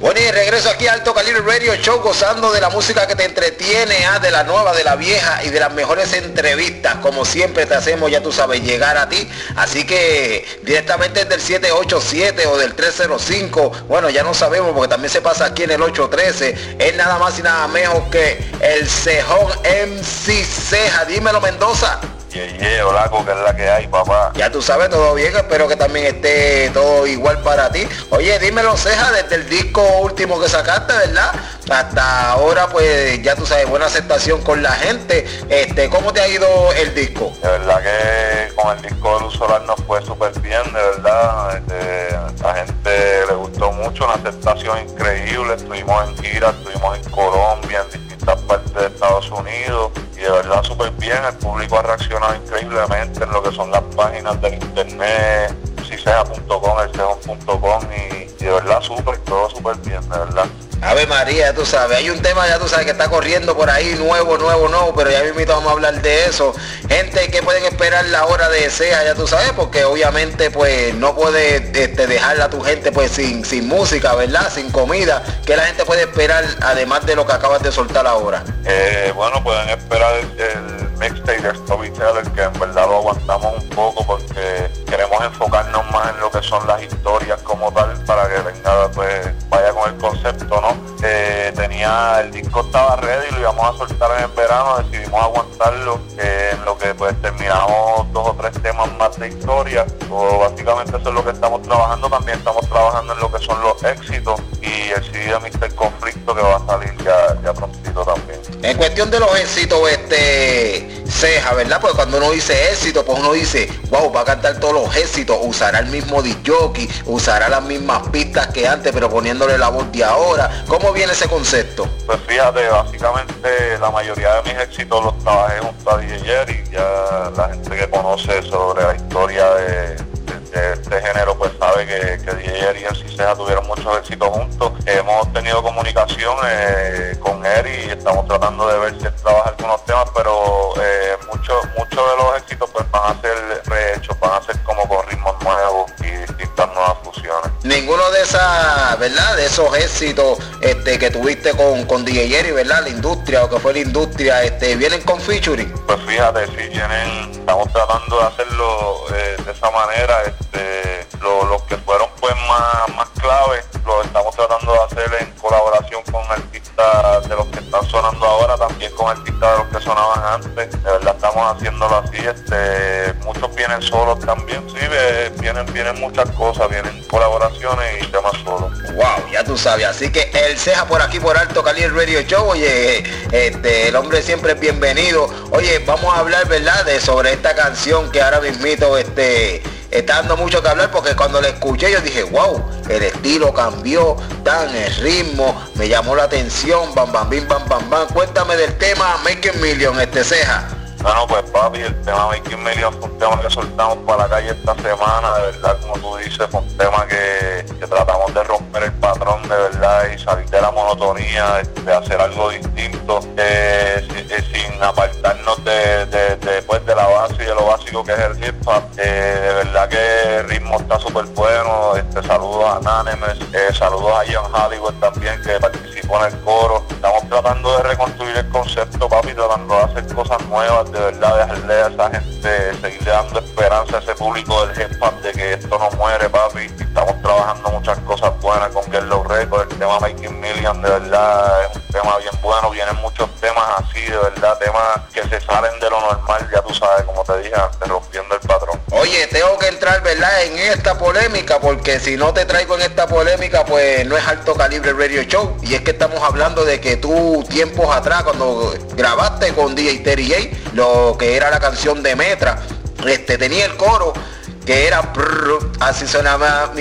Bueno, y regreso aquí a Alto Calibre Radio Show gozando de la música que te entretiene, ah, de la nueva, de la vieja y de las mejores entrevistas. Como siempre te hacemos, ya tú sabes, llegar a ti. Así que directamente del 787 o del 305, bueno, ya no sabemos porque también se pasa aquí en el 813. Es nada más y nada menos que el Cejón MC Ceja. Dímelo, Mendoza. Yeah, hola, que es la que hay, papá. Ya tú sabes, todo bien, espero que también esté todo igual para ti. Oye, dímelo, Ceja, desde el disco último que sacaste, ¿verdad? Hasta ahora, pues, ya tú sabes, buena aceptación con la gente. Este, ¿cómo te ha ido el disco? De verdad que con el disco de Luz Solar nos fue súper bien, de verdad. Este, la gente le gustó mucho, una aceptación increíble. Estuvimos en gira, estuvimos en Colombia, en distintas de Estados Unidos y de verdad súper bien, el público ha reaccionado increíblemente en lo que son las páginas del internet, sisea.com, el y, y de verdad súper, todo súper bien, de verdad. Ave María, tú sabes, hay un tema ya tú sabes que está corriendo por ahí, nuevo, nuevo, nuevo, pero ya mismo vamos a hablar de eso. Gente que pueden esperar la hora de SEA, ya tú sabes, porque obviamente pues no puede este, dejarla a tu gente pues sin, sin música, ¿verdad? Sin comida. que la gente puede esperar además de lo que acabas de soltar ahora? Eh, bueno, pueden esperar el, mixtape de Storyteller, que en verdad lo aguantamos un poco porque queremos enfocarnos más en lo que son las historias como tal para que venga pues vaya con el concepto, ¿no? Eh, tenía, el disco estaba ready, lo íbamos a soltar en el verano, decidimos aguantarlo, en lo que pues terminamos dos o tres temas más de historia, o básicamente eso es lo que estamos trabajando, también estamos trabajando en lo que son los éxitos y el CD de Mr. Conflicto que va a salir ya, ya prontito también. En cuestión de los éxitos, este ceja, ¿verdad? Porque cuando uno dice éxito, pues uno dice, wow, va a cantar todos los éxitos, usará el mismo DJ, usará las mismas pistas que antes, pero poniéndole la voz de ahora. ¿Cómo viene ese concepto? Pues fíjate, básicamente la mayoría de mis éxitos los trabajé junto a DJ Jerry, ya la gente que conoce sobre la historia de, este género pues sabe que, que DJ y el Ciseja tuvieron muchos éxitos juntos. Hemos tenido comunicación eh, con él y estamos tratando de ver si él trabaja algunos temas, pero eh, muchos de los éxitos pues van a ser rehechos, van a ser como con ritmos nuevos y distintas nuevas fusiones. Ninguno de esas, ¿verdad? De esos éxitos este, que tuviste con, con DJ Jerry, ¿verdad? La industria o que fue la industria, este, ¿vienen con featuring? Pues fíjate, si vienen, estamos tratando de hacerlo eh, de esa manera, este, los que fueron pues más, más clave, lo estamos tratando de hacer en colaboración con artistas de los que están sonando ahora, también con artistas de los que sonaban antes, de verdad estamos haciéndolo así, este, muchos vienen solos también, sí, vienen, vienen muchas cosas, vienen colaboraciones y temas solos. Wow, ya tú sabes, así que el ceja por aquí por Alto Cali el Radio Show, oye, este, el hombre siempre es bienvenido. Oye, vamos a hablar, ¿verdad? De sobre esta canción que ahora mismito, este, está dando mucho que hablar porque cuando la escuché yo dije, wow, el estilo cambió, dan el ritmo, me llamó la atención, bam bam bim bam bam bam. Cuéntame del tema Making Million, este ceja. Bueno, pues papi, el tema Making Million fue un tema que soltamos para la calle esta semana, de verdad, como tú dices, fue un tema que, tratamos de romper el patrón de verdad y salir de la monotonía, de, hacer algo distinto, eh, eh, sin, apartarnos de, de, pues, de la base y de lo básico que es el hip hop. Eh, de verdad que el ritmo está súper bueno, este, saludos a Nanemes, saludos a John Hollywood también que participó en el coro. Estamos tratando de reconstruir el concepto, papi, tratando de hacer cosas nuevas de verdad dejarle a esa gente, seguirle dando esperanza a ese público del hip de que esto no muere, papi. Estamos trabajando muchas cosas buenas con Get Low Records, el tema Making Million, de verdad es un tema bien bueno, vienen muchos temas así, de verdad, temas que se salen de lo normal, ya tú sabes, como te dije antes, rompiendo el patrón. Oye, tengo que entrar, ¿verdad?, en esta polémica, porque si no te traigo en esta polémica, pues no es alto calibre radio show. Y es que estamos hablando de que tú tiempos atrás, cuando grabaste con DJ Terry J, lo que era la canción de Metra, este tenía el coro que era así sonaba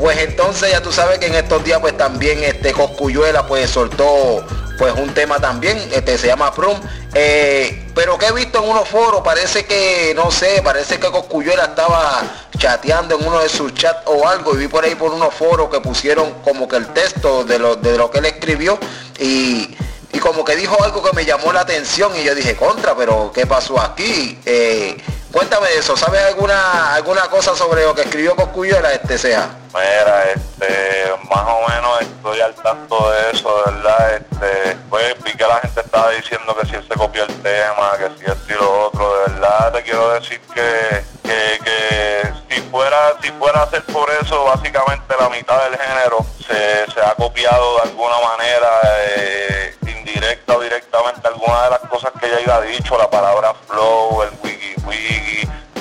pues entonces ya tú sabes que en estos días pues también este Coscuyuela pues soltó pues un tema también este se llama Prum eh, pero que he visto en unos foros parece que no sé parece que Coscuyuela estaba chateando en uno de sus chats o algo y vi por ahí por unos foros que pusieron como que el texto de lo, de lo que él escribió y y como que dijo algo que me llamó la atención y yo dije, contra, pero ¿qué pasó aquí? Eh, Cuéntame eso, ¿sabes alguna alguna cosa sobre lo que escribió Coscuyuela este sea? Mira, este, más o menos estoy al tanto de eso, ¿verdad? Este, pues vi que la gente estaba diciendo que si él se copió el tema, que si esto y lo otro, de verdad te quiero decir que, que, si fuera, si fuera a ser por eso, básicamente la mitad del género se, se ha copiado de alguna manera, eh, indirecta o directamente alguna de las cosas que ella haya dicho, la palabra flow, el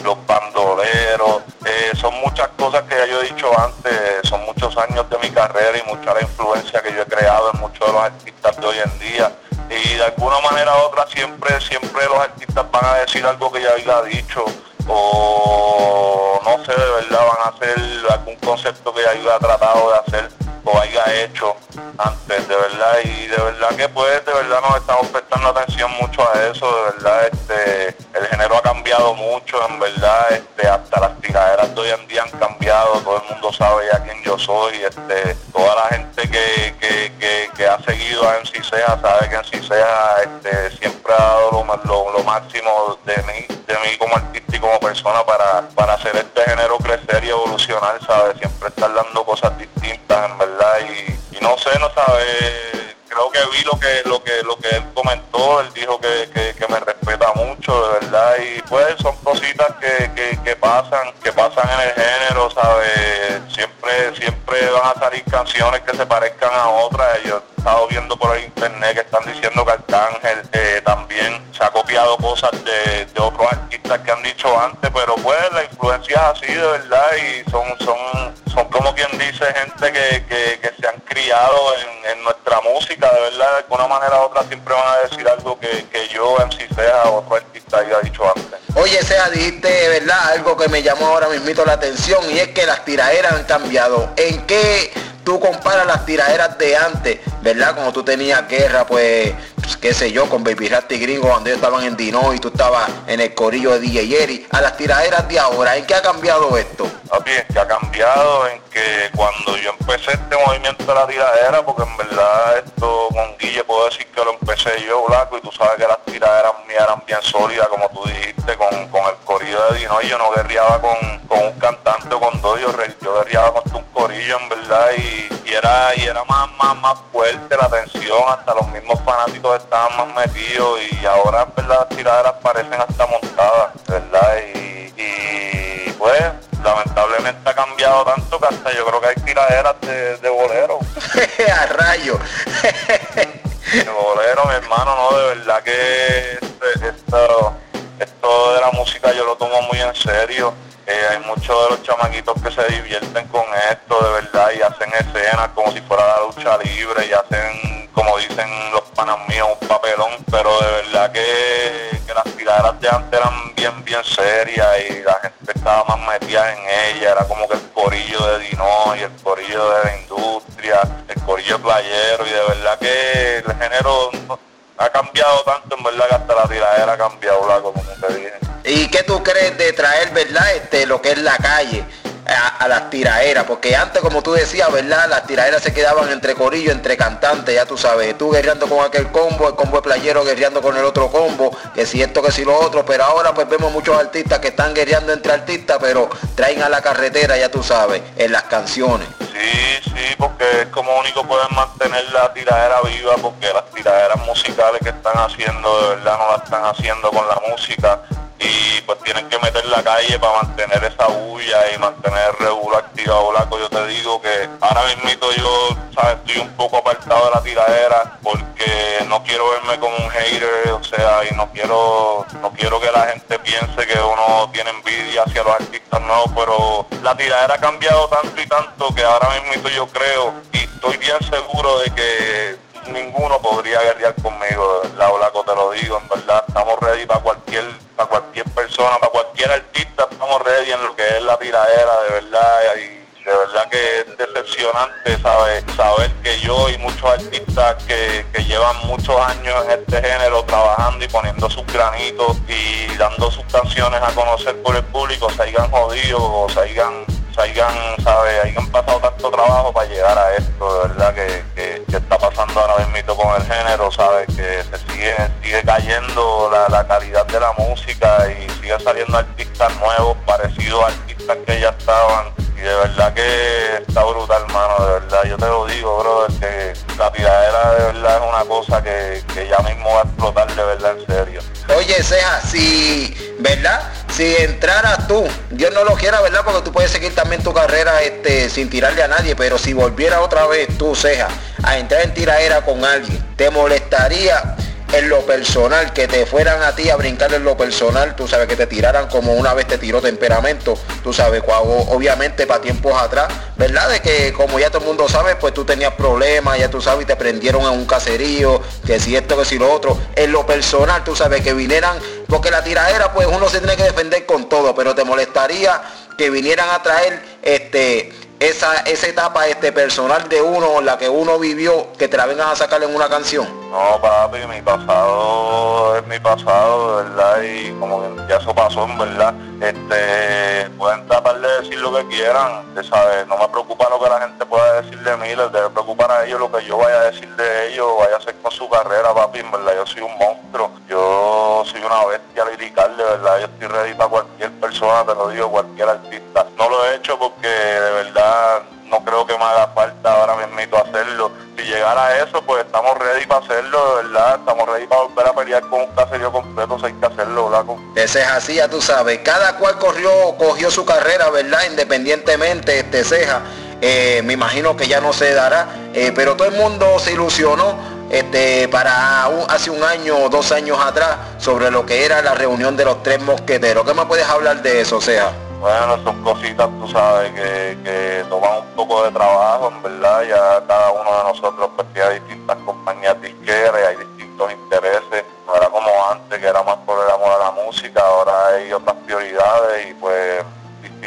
los bandoleros, eh, son muchas cosas que ya yo he dicho antes, son muchos años de mi carrera y mucha la influencia que yo he creado en muchos de los artistas de hoy en día. Y de alguna manera u otra siempre, siempre los artistas van a decir algo que ya haya dicho o no sé, de verdad van a hacer algún concepto que ya haya tratado de hacer o haya hecho antes, de verdad, y de verdad que pues de verdad nos estamos prestando atención mucho a eso, de verdad, este, el género cambiado mucho, en verdad, este, hasta las tiraderas de hoy en día han cambiado, todo el mundo sabe ya quién yo soy, este, toda la gente que, que, que, ha seguido a MC sabe que MC este, siempre ha dado lo, lo, máximo de mí, de mí como artista y como persona para, para hacer este género crecer y evolucionar, ¿sabes? Siempre estar dando cosas distintas, en verdad y, no sé, no sabe, creo que vi lo que lo que lo que él comentó, él dijo que, me respeta mucho, de verdad, y pues son cositas que, que, pasan, que pasan en el género, ¿sabes? Siempre, siempre van a salir canciones que se parezcan a otras, yo he estado viendo por el internet que están diciendo que Arcángel eh, también se ha copiado cosas de, de otros artistas que han dicho antes, pero pues la influencia es así de verdad y son, son son como quien dice gente que, se han criado en, nuestra música, de verdad, de alguna manera u otra siempre van a decir algo que, yo, MC Sea, otro artista haya dicho antes. Oye, Sea, dijiste, verdad, algo que me llamó ahora mismito la atención y es que las tiraderas han cambiado. ¿En qué tú comparas las tiraderas de antes, verdad? Como tú tenías guerra, pues, pues, qué sé yo, con Baby Rasty Gringo cuando ellos estaban en Dino y tú estabas en el corillo de DJ Jerry, a las tiraderas de ahora, ¿en qué ha cambiado esto? Papi, es que ha cambiado en que cuando yo empecé este movimiento de la tiradera, porque en verdad esto con Guille puedo decir que lo empecé yo, Blanco, y tú sabes que las tiraderas mías eran bien sólidas, como tú dijiste, con, el corillo de Dino, y yo no guerreaba con, un cantante o con dos, yo, yo guerreaba con un corillo, en verdad, y, era, y era más, más, más fuerte la tensión, hasta los mismos fanáticos estaban más metidos, y ahora en verdad las tiraderas parecen hasta montadas, ¿verdad? y pues lamentablemente ha cambiado tanto que hasta yo creo que hay tiraderas de, de bolero. a rayo. de bolero, mi hermano, no, de verdad que este, esto, esto de la música yo lo tomo muy en serio. Eh, hay muchos de los chamaquitos que se divierten con esto, de verdad, y hacen escenas como si fuera la lucha libre, y hacen, como dicen los panas míos, un papelón, pero de verdad que, las tiraderas de antes eran bien, bien serias y la gente estaba más metida en ella, era como que el corillo de Dino y el corillo de la industria, el corillo playero, y de verdad que el género ha cambiado tanto, en verdad que hasta la tiradera ha cambiado, la como te dije. ¿Y qué tú crees de traer, verdad, este, lo que es la calle? A, las tiraderas, porque antes como tú decías, ¿verdad? Las tiraderas se quedaban entre corillo, entre cantantes, ya tú sabes, tú guerreando con aquel combo, el combo de playero guerreando con el otro combo, que si esto, que si lo otro, pero ahora pues vemos muchos artistas que están guerreando entre artistas, pero traen a la carretera, ya tú sabes, en las canciones. Sí, sí, porque es como único pueden mantener la tiradera viva, porque las tiraderas musicales que están haciendo, de verdad no la están haciendo con la música y pues tienen que meter la calle para mantener esa bulla y mantener regular activado blanco. Yo te digo que ahora mismo yo ¿sabes? estoy un poco apartado de la tiradera porque no quiero verme como un hater, o sea, y no quiero, no quiero que la gente piense que uno tiene envidia hacia los artistas nuevos, pero la tiradera ha cambiado tanto y tanto que ahora mismo yo creo y estoy bien seguro de que ninguno podría guerrear conmigo, la Olaco te lo digo, en verdad, estamos ready para cualquier, para cualquier persona, para cualquier artista, estamos ready en lo que es la tiradera, de verdad, y de verdad que es decepcionante saber, saber que yo y muchos artistas que, llevan muchos años en este género trabajando y poniendo sus granitos y dando sus canciones a conocer por el público se hayan jodido o se hayan hayan, ¿sabe? hayan pasado tanto trabajo para llegar a esto, de verdad que, está pasando ahora mismo con el género, ¿sabes? Que se sigue, sigue cayendo la, calidad de la música y sigue siguen saliendo artistas nuevos, parecidos a artistas que ya estaban. Y de verdad que está brutal, hermano, de verdad. Yo te lo digo, brother, que la tiradera de verdad es una cosa que, que ya mismo va a explotar de verdad en serio. Oye, Ceja, si, ¿verdad? Si entraras tú, Dios no lo quiera, ¿verdad? Porque tú puedes seguir también tu carrera este, sin tirarle a nadie, pero si volviera otra vez tú, Ceja, a entrar en tiradera con alguien, ¿te molestaría en lo personal, que te fueran a ti a brincar en lo personal, tú sabes, que te tiraran como una vez te tiró temperamento, tú sabes, obviamente para tiempos atrás, ¿verdad? De que como ya todo el mundo sabe, pues tú tenías problemas, ya tú sabes, y te prendieron en un caserío, que si esto, que si lo otro, en lo personal, tú sabes, que vinieran, porque la tiradera, pues uno se tiene que defender con todo, pero te molestaría que vinieran a traer este esa, esa etapa este personal de uno, la que uno vivió, que te la vengan a sacar en una canción? No, papi, mi pasado es mi pasado, verdad, y como que ya eso pasó, en verdad. Este, pueden tratar de decir lo que quieran, ¿sabes? No me preocupa lo que la gente pueda decir de mí, les debe preocupar a ellos lo que yo vaya a decir de ellos, vaya a hacer con su carrera, papi, en verdad, yo soy un monstruo, yo soy una bestia lirical, de verdad, yo estoy ready para cualquier persona, te lo digo, cualquier artista. No lo he hecho porque de verdad no creo que me haga falta ahora mismo hacerlo. Si llegara a eso, pues estamos ready para hacerlo, de verdad. Estamos ready para volver a pelear con un caserío completo, si hay que hacerlo, ¿verdad? Ese es así, ya tú sabes. Cada cual corrió, cogió su carrera, ¿verdad? Independientemente, este ceja. Eh, me imagino que ya no se dará, eh, pero todo el mundo se ilusionó este, para hace un año o dos años atrás sobre lo que era la reunión de los tres mosqueteros. ¿Qué me puedes hablar de eso, Ceja? Bueno, son cositas, tú sabes, que, toman un poco de trabajo, en verdad, ya cada uno de nosotros pues tiene distintas compañías disqueras, hay distintos intereses, no era como antes, que era más por el amor a la música, ahora hay otras prioridades y pues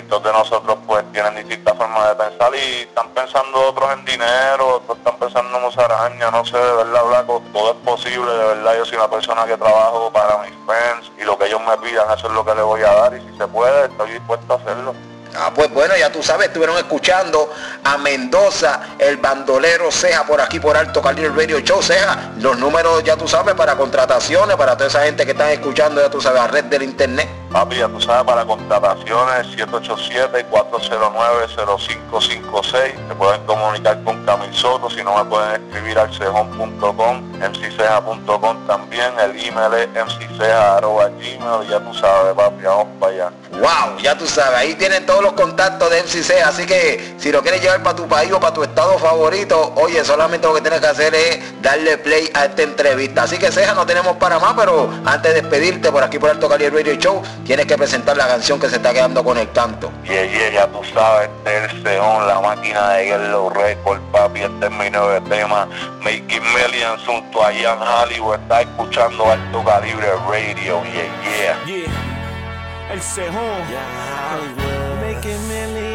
distintos de nosotros pues tienen distintas formas de pensar y están pensando otros en dinero, otros están pensando en musaraña, no sé, de verdad, Blanco, todo es posible, de verdad, yo soy una persona que trabajo para mis fans y lo que ellos me pidan, eso es lo que les voy a dar y si se puede, estoy dispuesto a hacerlo. Ah, pues bueno, ya tú sabes, estuvieron escuchando a Mendoza, el bandolero Ceja por aquí por Alto Calibre Radio Show. Ceja, los números ya tú sabes para contrataciones, para toda esa gente que están escuchando, ya tú sabes, a red del internet. Papi, ya tú sabes, para contrataciones 787-409-0556. Se pueden comunicar con Camil Soto, si no me pueden escribir al cejón.com, mcceja.com también, el email es mcceja.gmail, ya tú sabes, papi, vamos para allá. Wow, ya tú sabes, ahí tienen todos los contactos de MCC, así que si lo quieres llevar para tu país o para tu estado favorito, oye, solamente lo que tienes que hacer es darle play a esta entrevista. Así que Ceja, no tenemos para más, pero antes de despedirte por aquí por Alto Cali Radio Show, tienes que presentar la canción que se está quedando con el canto. Y yeah, ya tú sabes, este es el Seón, la máquina de Yellow Record, papi, este es mi nuevo tema, Making Millions junto a Ian Hollywood, está escuchando Alto Calibre Radio, yeah, yeah el cejón. Making millions.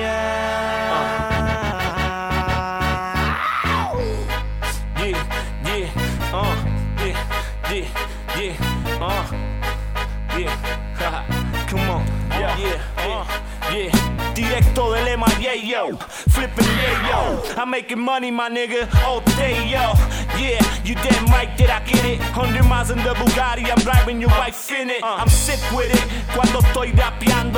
Yeah, yeah, uh, yeah, yeah, yeah, uh, yeah. Yeah, yeah, uh, yeah. Directo del MIA, yo. Flipping yeah, yo. I'm making money, my nigga, all day, yo. Yeah, you damn right that I get it. 100 miles in the Bugatti, I'm driving your wife in it. I'm sick with it. Cuando estoy rapeando, me río de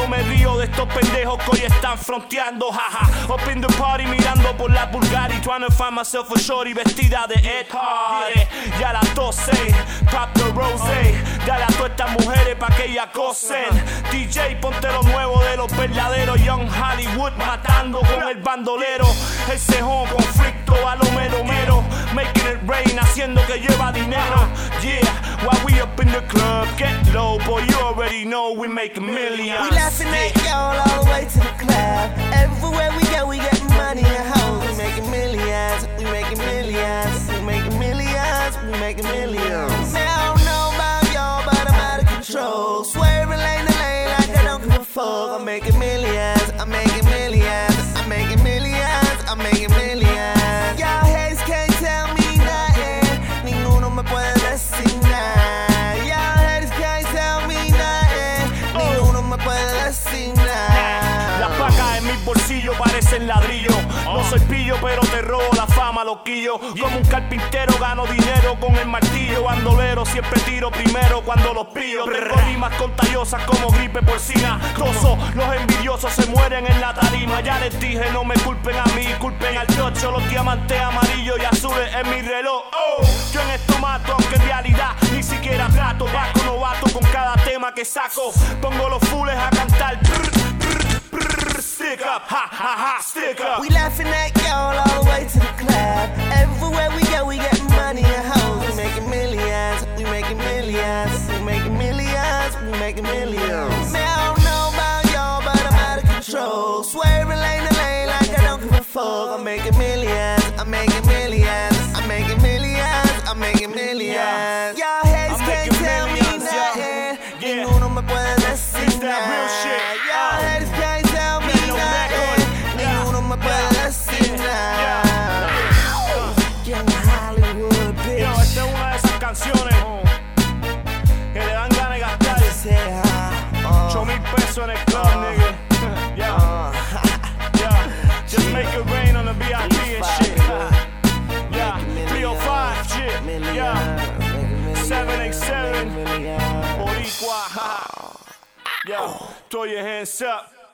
estos pendejos que hoy están fronteando, jaja. Up in the party, mirando por la Bugatti, trying to find myself a shorty vestida de Ed Hardy. Ya las 12, pop the rose. Dale a todas estas mujeres pa' que ella cosen. DJ, ponte lo nuevo de los verdaderos young Hollywood matando con el bandolero. El cejón, conflicto a lo mero mero. Making it rain, haciendo que lleva dinero. Yeah, while we up in the club, get low, boy, you already know we make millions. Parecen ladrillo. No soy pillo, pero te robo la fama. trabajo quillo. Como un carpintero gano dinero con el martillo. Bandolero siempre tiro primero cuando los pillo. Tengo rimas contagiosas como gripe porcina. Toso, los envidiosos se mueren en la tarima. Ya les dije, no me culpen a mí, culpen al chocho. Los diamantes amarillos y azules en mi reloj. Oh, yo en esto mato, aunque en realidad ni siquiera trato. Vasco novato con cada tema que saco. Pongo los fules a cantar. Up, ha ha ha, stick up. We laughing at y'all all the way to the club. Everywhere we go, we get money and hoes. We making millions, we making millions, we making millions, we making millions. Man, I don't know about y'all, but I'm out of control. Swerving lane to lane like I don't give a fuck. I'm making millions, I'm making millions, I'm making millions, I'm making millions. Y'all haters can't tell me millions, yeah. nothing. Yeah. Ninguno me puede decir It's that real nada. 787. Boricua. Yeah, throw your hands up.